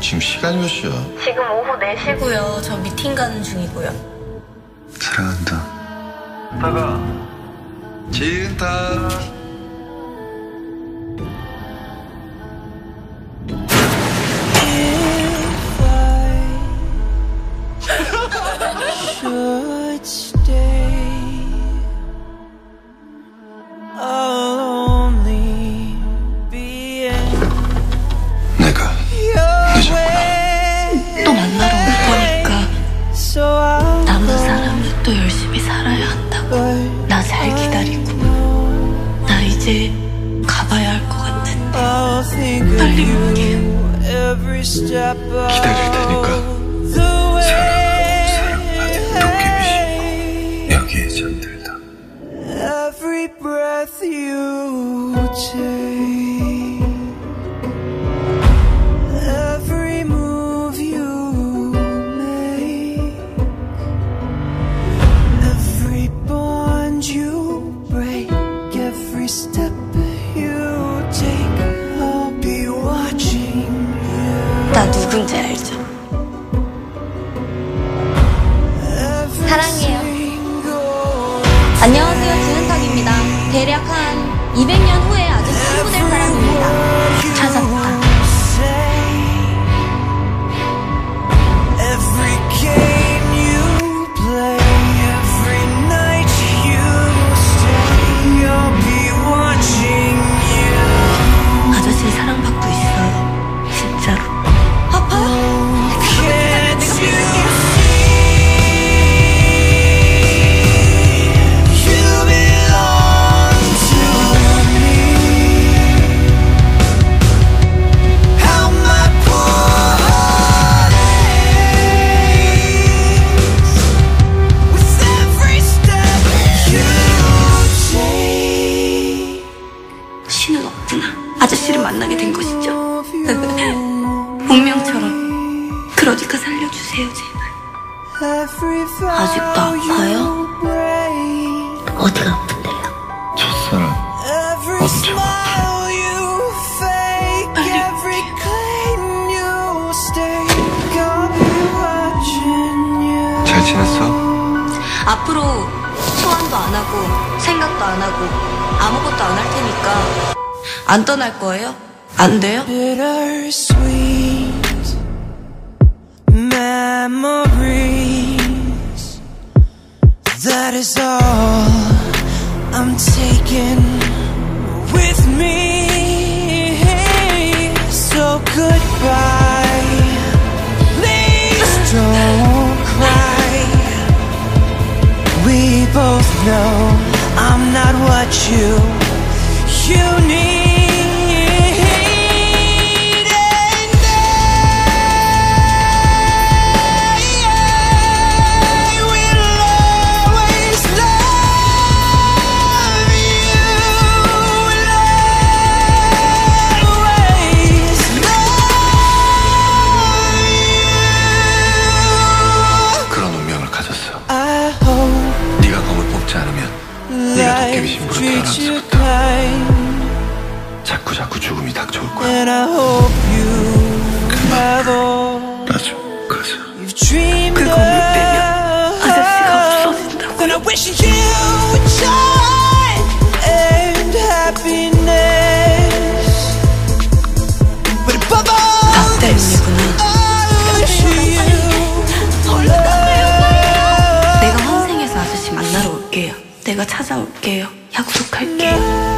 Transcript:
지금 시간이 몇 시야? 지금 오후 4시고요. 저 미팅 가는 중이고요. 사랑한다. 다가 지은 가봐야 할 것 같은데. I'll think of 빨리 you 오게. every step of 기다릴 테니까. You. 나 만나게 된 것이죠. 운명처럼. 그러니까 살려주세요, 제발. 아직도 아파요? 어디가 아픈데요? 첫사랑 엄청 빨리. 잘 지냈어? 앞으로 소환도 안 하고 생각도 안 하고 아무것도 안 할 테니까 안 떠날 거예요? 안 돼요? Bittersweet memories. That is all I'm taking 자꾸 자꾸 죽음이 닥쳐올 거야. All 나좀 가자. 그 of. 건물 빼면 아저씨가 없어진다고 찾아올게요. 약속할게요.